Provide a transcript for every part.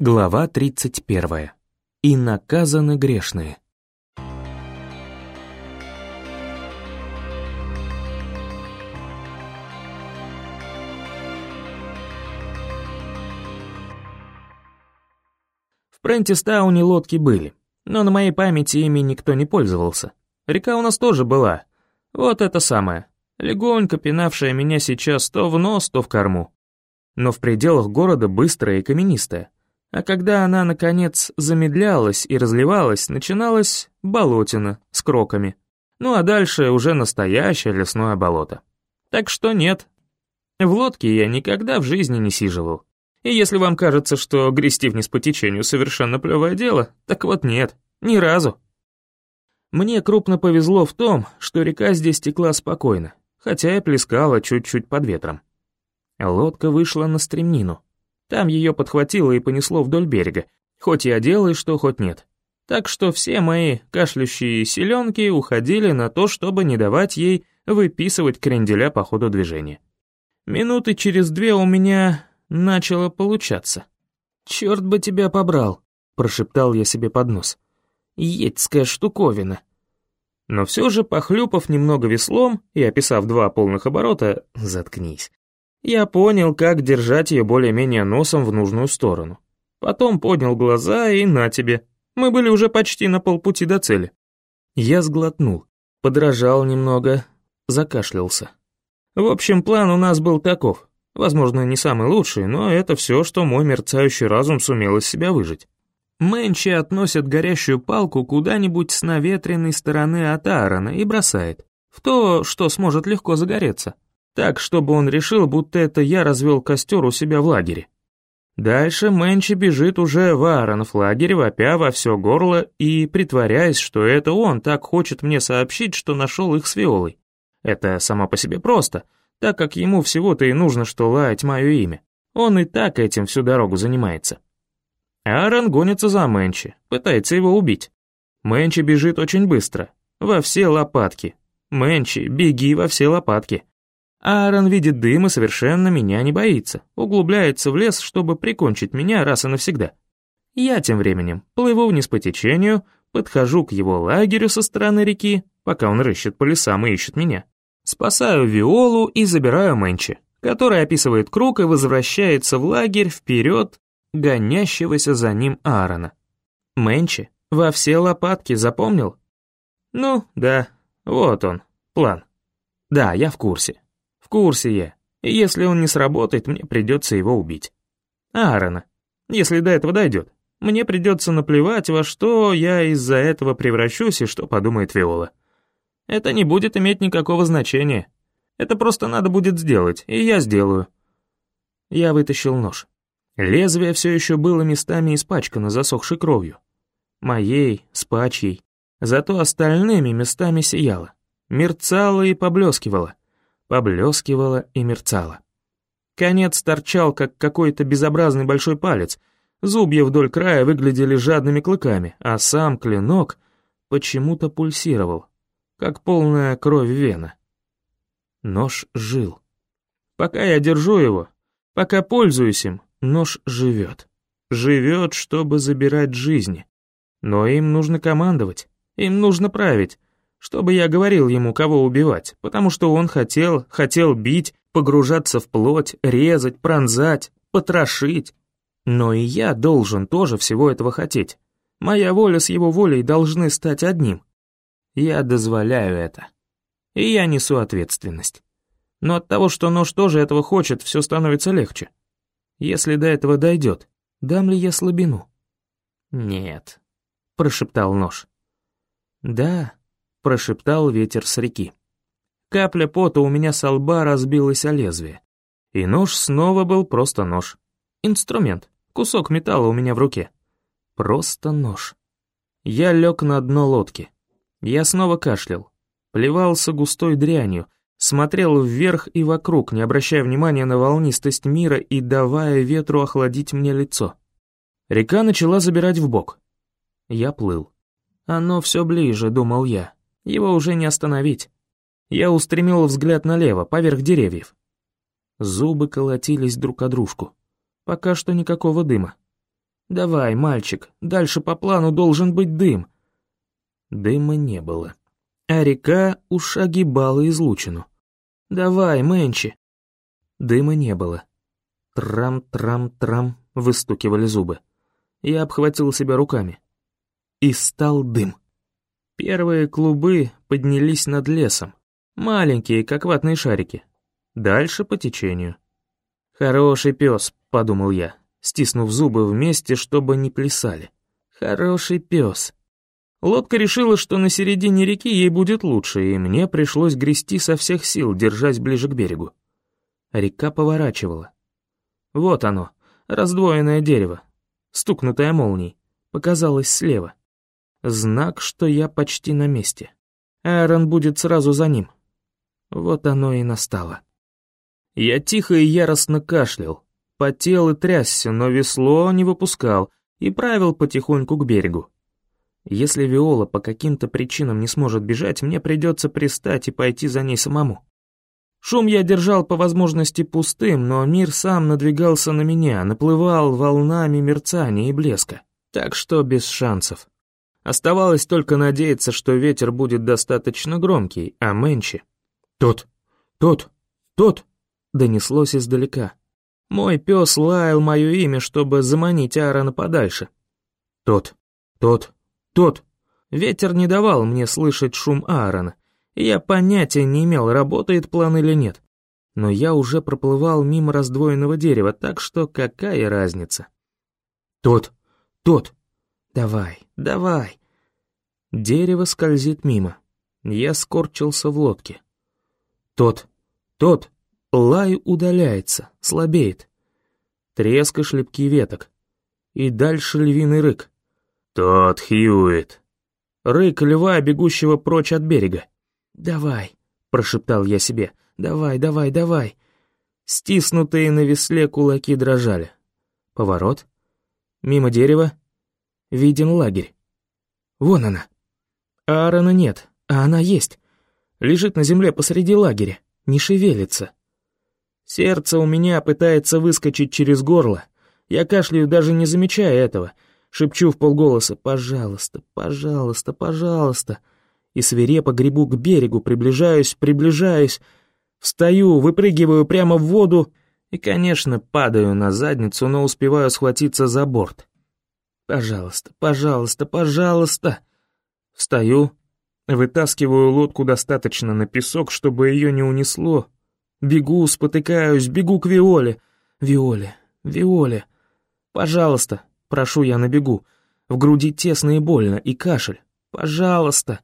Глава 31. И наказаны грешные. В Прентистауне лодки были, но на моей памяти ими никто не пользовался. Река у нас тоже была. Вот это самое. Легонько пинавшая меня сейчас то в нос, то в корму. Но в пределах города быстрая и каменистая. А когда она, наконец, замедлялась и разливалась, начиналась болотина с кроками. Ну а дальше уже настоящее лесное болото. Так что нет. В лодке я никогда в жизни не сиживал. И если вам кажется, что грести вниз по течению совершенно плевое дело, так вот нет, ни разу. Мне крупно повезло в том, что река здесь текла спокойно, хотя и плескала чуть-чуть под ветром. Лодка вышла на стремнину. Там ее подхватило и понесло вдоль берега, хоть я делаю что, хоть нет. Так что все мои кашляющие селенки уходили на то, чтобы не давать ей выписывать кренделя по ходу движения. Минуты через две у меня начало получаться. «Черт бы тебя побрал», — прошептал я себе под нос. «Едьская штуковина». Но все же, похлюпав немного веслом и описав два полных оборота, заткнись, я понял, как держать ее более-менее носом в нужную сторону. Потом поднял глаза и на тебе. Мы были уже почти на полпути до цели. Я сглотнул, подражал немного, закашлялся. В общем, план у нас был таков. Возможно, не самый лучший, но это все, что мой мерцающий разум сумел из себя выжить. Мэнчи относит горящую палку куда-нибудь с наветренной стороны от Аарона и бросает. В то, что сможет легко загореться так, чтобы он решил, будто это я развел костер у себя в лагере. Дальше Мэнчи бежит уже в Ааронов лагерь, вопя во все горло и притворяясь, что это он так хочет мне сообщить, что нашел их с Виолой. Это само по себе просто, так как ему всего-то и нужно, что лаять мое имя. Он и так этим всю дорогу занимается. Аарон гонится за Мэнчи, пытается его убить. Мэнчи бежит очень быстро, во все лопатки. Мэнчи, беги во все лопатки. Аарон видит дым и совершенно меня не боится, углубляется в лес, чтобы прикончить меня раз и навсегда. Я тем временем плыву вниз по течению, подхожу к его лагерю со стороны реки, пока он рыщет по лесам и ищет меня. Спасаю Виолу и забираю Мэнчи, который описывает круг и возвращается в лагерь вперед гонящегося за ним Аарона. Мэнчи во все лопатки запомнил? Ну, да, вот он, план. Да, я в курсе. В курсе я. И если он не сработает, мне придется его убить. Аарона. Если до этого дойдет. Мне придется наплевать, во что я из-за этого превращусь и что подумает Виола. Это не будет иметь никакого значения. Это просто надо будет сделать, и я сделаю. Я вытащил нож. Лезвие все еще было местами испачкано засохшей кровью. Моей, спачьей. Зато остальными местами сияло. Мерцало и поблескивало поблескивала и мерцала. Конец торчал, как какой-то безобразный большой палец, зубья вдоль края выглядели жадными клыками, а сам клинок почему-то пульсировал, как полная кровь вена. Нож жил. Пока я держу его, пока пользуюсь им, нож живет. Живет, чтобы забирать жизни. Но им нужно командовать, им нужно править, чтобы я говорил ему, кого убивать, потому что он хотел, хотел бить, погружаться в плоть, резать, пронзать, потрошить. Но и я должен тоже всего этого хотеть. Моя воля с его волей должны стать одним. Я дозволяю это. И я несу ответственность. Но от того, что нож тоже этого хочет, все становится легче. Если до этого дойдет, дам ли я слабину? Нет, прошептал нож. Да, прошептал ветер с реки. Капля пота у меня со лба разбилась о лезвие. И нож снова был просто нож. Инструмент, кусок металла у меня в руке. Просто нож. Я лег на дно лодки. Я снова кашлял. Плевался густой дрянью, смотрел вверх и вокруг, не обращая внимания на волнистость мира и давая ветру охладить мне лицо. Река начала забирать в бок. Я плыл. Оно все ближе, думал я. Его уже не остановить. Я устремил взгляд налево, поверх деревьев. Зубы колотились друг о дружку. Пока что никакого дыма. Давай, мальчик, дальше по плану должен быть дым». Дыма не было. А река уж огибала излучину. «Давай, Мэнчи». Дыма не было. Трам-трам-трам выстукивали зубы. Я обхватил себя руками. И стал дым. Первые клубы поднялись над лесом. Маленькие, как ватные шарики. Дальше по течению. «Хороший пес», — подумал я, стиснув зубы вместе, чтобы не плясали. «Хороший пес». Лодка решила, что на середине реки ей будет лучше, и мне пришлось грести со всех сил, держась ближе к берегу. Река поворачивала. Вот оно, раздвоенное дерево, стукнутое молнией, показалось слева. Знак, что я почти на месте. Аарон будет сразу за ним. Вот оно и настало. Я тихо и яростно кашлял, потел и трясся, но весло не выпускал и правил потихоньку к берегу. Если Виола по каким-то причинам не сможет бежать, мне придется пристать и пойти за ней самому. Шум я держал по возможности пустым, но мир сам надвигался на меня, наплывал волнами мерцания и блеска, так что без шансов. Оставалось только надеяться, что ветер будет достаточно громкий, а Мэнчи... «Тот! Тот! Тот!» донеслось издалека. Мой пес лаял мое имя, чтобы заманить Аарона подальше. Тот, тот, тот. Ветер не давал мне слышать шум Аарона, и я понятия не имел, работает план или нет. Но я уже проплывал мимо раздвоенного дерева, так что какая разница? Тот, тот. Давай, давай. Дерево скользит мимо. Я скорчился в лодке. Тот, тот. Лай удаляется, слабеет. Треск и шлепки веток. И дальше львиный рык. «Тот Хьюит!» Рык льва, бегущего прочь от берега. «Давай», — прошептал я себе, — «давай, давай, давай». Стиснутые на весле кулаки дрожали. Поворот. Мимо дерева. Виден лагерь. Вон она. Аарона нет, а она есть. Лежит на земле посреди лагеря, не шевелится. Сердце у меня пытается выскочить через горло. Я кашляю, даже не замечая этого. Шепчу в полголоса «пожалуйста, пожалуйста, пожалуйста». И свирепо гребу к берегу, приближаюсь, приближаюсь. Встаю, выпрыгиваю прямо в воду и, конечно, падаю на задницу, но успеваю схватиться за борт. «Пожалуйста, пожалуйста, пожалуйста». Встаю, вытаскиваю лодку достаточно на песок, чтобы ее не унесло, Бегу, спотыкаюсь, бегу к Виоле. Виоле, Виоле. Пожалуйста, прошу я на бегу. В груди тесно и больно, и кашель. Пожалуйста.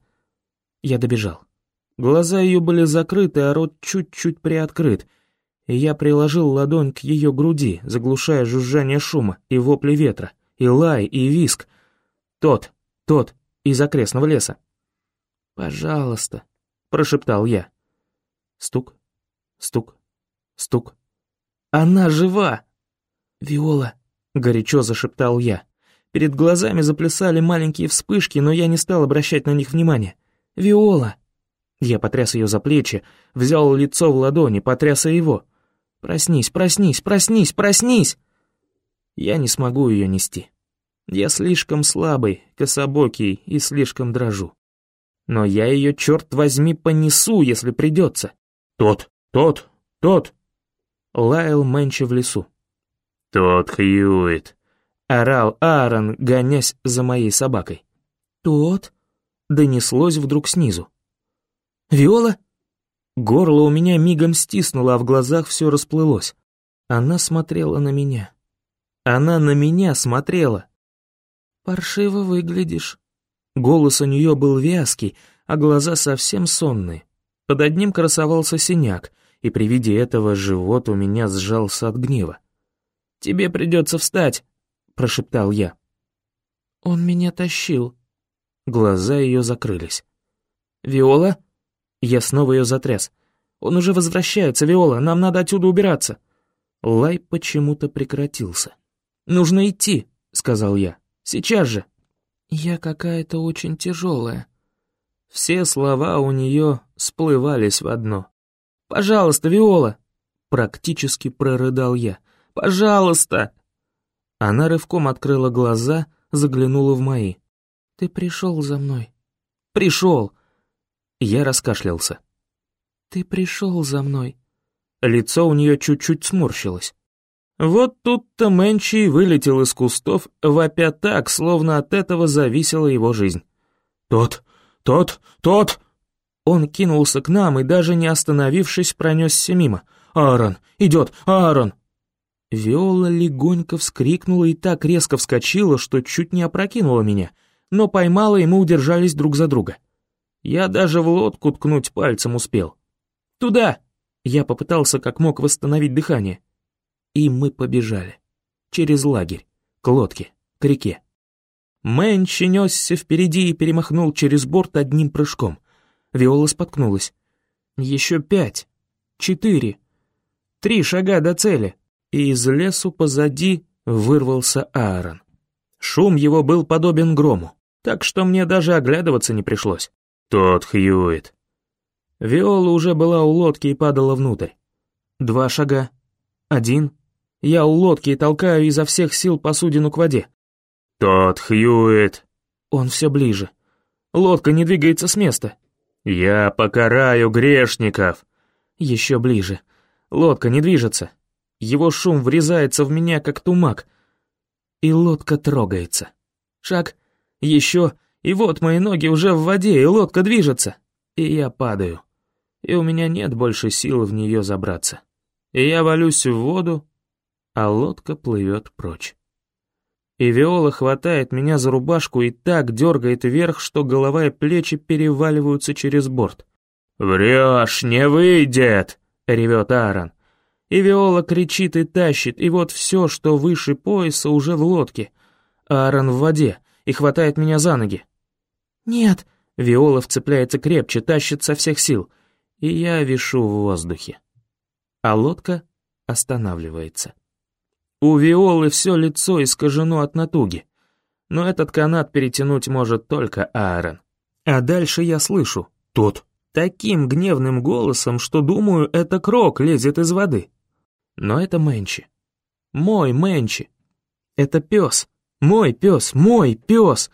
Я добежал. Глаза ее были закрыты, а рот чуть-чуть приоткрыт. И я приложил ладонь к ее груди, заглушая жужжание шума и вопли ветра, и лай, и виск. Тот, тот, из окрестного леса. «Пожалуйста», — прошептал я. Стук, Стук, стук. Она жива! Виола, горячо зашептал я. Перед глазами заплясали маленькие вспышки, но я не стал обращать на них внимания. Виола! Я потряс ее за плечи, взял лицо в ладони, потряс его. «Проснись, проснись, проснись, проснись!» Я не смогу ее нести. Я слишком слабый, кособокий и слишком дрожу. Но я ее, черт возьми, понесу, если придется. Тот, «Тот! Тот!» — лаял Мэнчи в лесу. «Тот Хьюит!» — орал Аарон, гонясь за моей собакой. «Тот?» — донеслось вдруг снизу. «Виола?» Горло у меня мигом стиснуло, а в глазах все расплылось. Она смотрела на меня. Она на меня смотрела. «Паршиво выглядишь». Голос у нее был вязкий, а глаза совсем сонные. Под одним красовался синяк, и при виде этого живот у меня сжался от гнева. «Тебе придется встать», — прошептал я. «Он меня тащил». Глаза ее закрылись. «Виола?» Я снова ее затряс. «Он уже возвращается, Виола, нам надо отсюда убираться». Лай почему-то прекратился. «Нужно идти», — сказал я. «Сейчас же». «Я какая-то очень тяжелая». Все слова у нее сплывались в одно. «Пожалуйста, Виола!» Практически прорыдал я. «Пожалуйста!» Она рывком открыла глаза, заглянула в мои. «Ты пришел за мной?» «Пришел!» Я раскашлялся. «Ты пришел за мной». Лицо у нее чуть-чуть сморщилось. Вот тут-то Мэнчи вылетел из кустов, вопя так, словно от этого зависела его жизнь. «Тот, тот, тот!» Он кинулся к нам и, даже не остановившись, пронесся мимо. «Аарон! Идет! Аарон!» Виола легонько вскрикнула и так резко вскочила, что чуть не опрокинула меня, но поймала, и мы удержались друг за друга. Я даже в лодку ткнуть пальцем успел. «Туда!» Я попытался как мог восстановить дыхание. И мы побежали. Через лагерь, к лодке, к реке. Мэнчи несся впереди и перемахнул через борт одним прыжком. Виола споткнулась. Еще пять, четыре, три шага до цели, и из лесу позади вырвался Аарон. Шум его был подобен грому, так что мне даже оглядываться не пришлось. «Тот Хьюит». Виола уже была у лодки и падала внутрь. Два шага. Один. Я у лодки и толкаю изо всех сил посудину к воде. «Тот Хьюит!» Он все ближе. Лодка не двигается с места. «Я покараю грешников!» Еще ближе. Лодка не движется. Его шум врезается в меня, как тумак. И лодка трогается. Шаг. Еще. И вот мои ноги уже в воде, и лодка движется. И я падаю. И у меня нет больше сил в нее забраться. И я валюсь в воду, а лодка плывет прочь и Виола хватает меня за рубашку и так дергает вверх, что голова и плечи переваливаются через борт. «Врешь, не выйдет!» — ревет Аарон. И Виола кричит и тащит, и вот все, что выше пояса, уже в лодке. Аарон в воде и хватает меня за ноги. «Нет!» — Виола вцепляется крепче, тащит со всех сил, и я вишу в воздухе. А лодка останавливается. У Виолы все лицо искажено от натуги. Но этот канат перетянуть может только Аарон. А дальше я слышу «Тот». Таким гневным голосом, что думаю, это крок лезет из воды. Но это Мэнчи. Мой Мэнчи. Это пес. Мой пес, мой пес.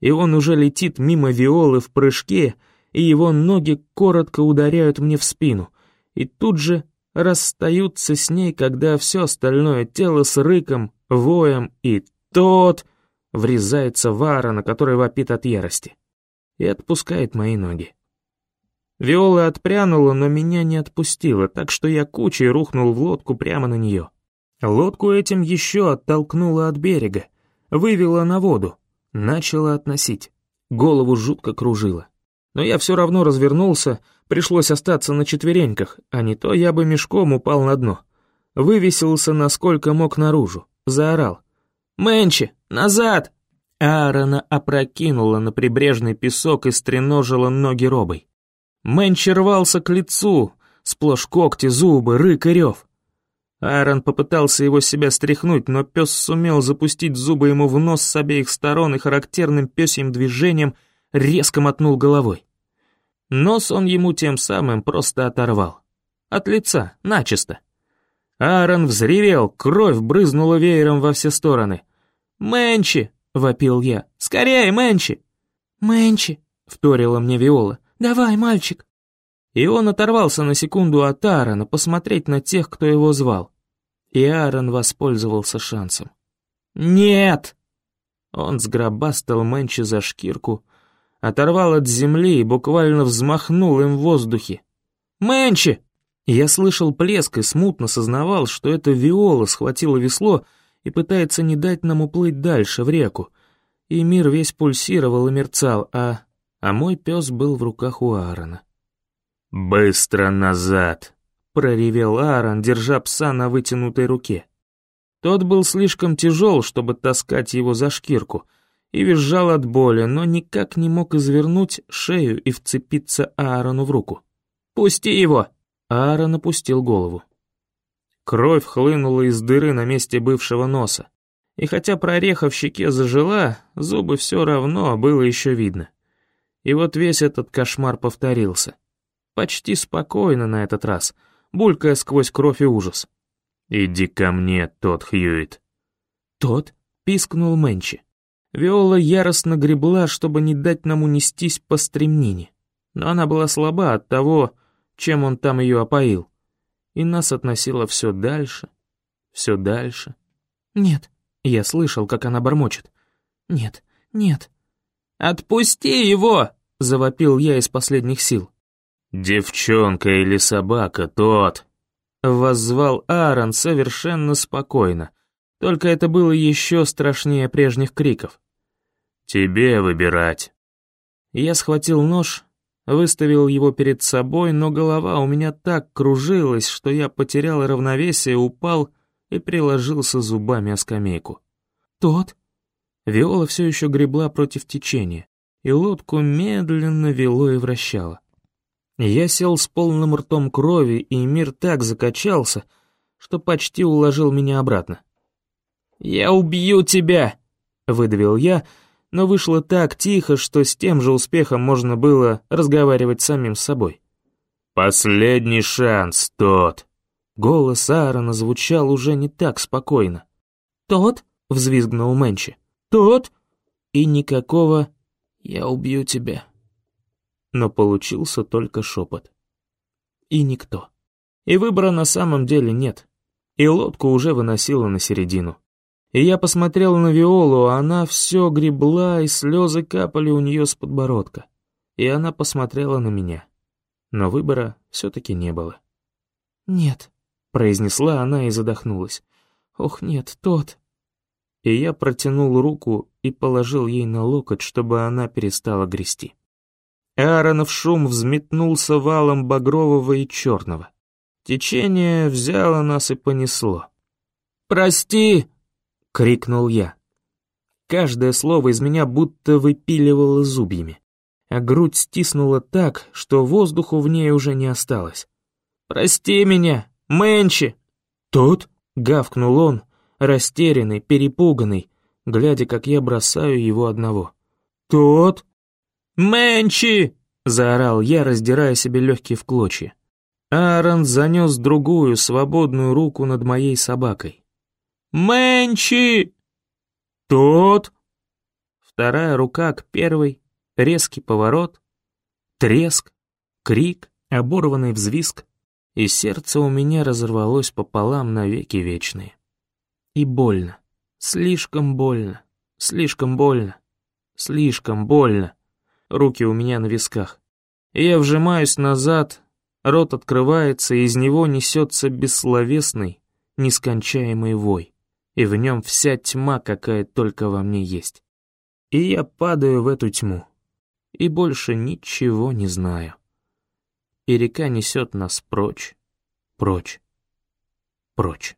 И он уже летит мимо Виолы в прыжке, и его ноги коротко ударяют мне в спину. И тут же расстаются с ней, когда все остальное тело с рыком, воем и тот врезается в Аарона, который вопит от ярости, и отпускает мои ноги. Виола отпрянула, но меня не отпустила, так что я кучей рухнул в лодку прямо на нее. Лодку этим еще оттолкнула от берега, вывела на воду, начала относить. Голову жутко кружило. Но я все равно развернулся, пришлось остаться на четвереньках, а не то я бы мешком упал на дно. Вывесился насколько мог наружу, заорал. «Мэнчи, назад!» Аарона опрокинула на прибрежный песок и стреножила ноги робой. Мэнчи рвался к лицу, сплошь когти, зубы, рык и рев. Аарон попытался его себя стряхнуть, но пес сумел запустить зубы ему в нос с обеих сторон и характерным пёсьим движением — резко мотнул головой. Нос он ему тем самым просто оторвал. От лица, начисто. Аарон взревел, кровь брызнула веером во все стороны. «Мэнчи!» — вопил я. «Скорее, Мэнчи!» «Мэнчи!» — вторила мне Виола. «Давай, мальчик!» И он оторвался на секунду от Аарона посмотреть на тех, кто его звал. И Аарон воспользовался шансом. «Нет!» Он сгробастал Мэнчи за шкирку, оторвал от земли и буквально взмахнул им в воздухе. «Мэнчи!» Я слышал плеск и смутно сознавал, что это Виола схватила весло и пытается не дать нам уплыть дальше, в реку. И мир весь пульсировал и мерцал, а... А мой пес был в руках у Аарона. «Быстро назад!» — проревел Аарон, держа пса на вытянутой руке. Тот был слишком тяжел, чтобы таскать его за шкирку — и визжал от боли, но никак не мог извернуть шею и вцепиться Аарону в руку. «Пусти его!» Аарон опустил голову. Кровь хлынула из дыры на месте бывшего носа. И хотя прореха в щеке зажила, зубы все равно было еще видно. И вот весь этот кошмар повторился. Почти спокойно на этот раз, булькая сквозь кровь и ужас. «Иди ко мне, тот Хьюит». «Тот?» — пискнул Мэнчи. Виола яростно гребла, чтобы не дать нам унестись по стремнине. Но она была слаба от того, чем он там ее опоил. И нас относило все дальше, все дальше. «Нет», — я слышал, как она бормочет. «Нет, нет». «Отпусти его!» — завопил я из последних сил. «Девчонка или собака, тот!» — воззвал Аарон совершенно спокойно. Только это было еще страшнее прежних криков. «Тебе выбирать». Я схватил нож, выставил его перед собой, но голова у меня так кружилась, что я потерял равновесие, упал и приложился зубами о скамейку. «Тот?» Виола все еще гребла против течения, и лодку медленно вело и вращало. Я сел с полным ртом крови, и мир так закачался, что почти уложил меня обратно. «Я убью тебя!» — выдавил я, но вышло так тихо, что с тем же успехом можно было разговаривать с самим собой. «Последний шанс, тот!» Голос Аарона звучал уже не так спокойно. «Тот?» — взвизгнул Мэнчи. «Тот?» И никакого «я убью тебя». Но получился только шепот. И никто. И выбора на самом деле нет. И лодку уже выносила на середину. И я посмотрел на Виолу, а она все гребла, и слезы капали у нее с подбородка. И она посмотрела на меня. Но выбора все-таки не было. «Нет», — произнесла она и задохнулась. «Ох, нет, тот». И я протянул руку и положил ей на локоть, чтобы она перестала грести. Ааронов шум взметнулся валом багрового и черного. Течение взяло нас и понесло. «Прости!» — крикнул я. Каждое слово из меня будто выпиливало зубьями, а грудь стиснула так, что воздуху в ней уже не осталось. «Прости меня, Мэнчи!» «Тот?» — гавкнул он, растерянный, перепуганный, глядя, как я бросаю его одного. «Тот?» «Мэнчи!» — заорал я, раздирая себе легкие в клочья. Аарон занес другую, свободную руку над моей собакой. Мэнчи!» «Тот!» Вторая рука к первой, резкий поворот, треск, крик, оборванный взвизг, и сердце у меня разорвалось пополам навеки вечные. И больно, слишком больно, слишком больно, слишком больно. Руки у меня на висках. И я вжимаюсь назад, рот открывается, и из него несется бессловесный, нескончаемый вой и в нем вся тьма, какая только во мне есть. И я падаю в эту тьму, и больше ничего не знаю. И река несет нас прочь, прочь, прочь.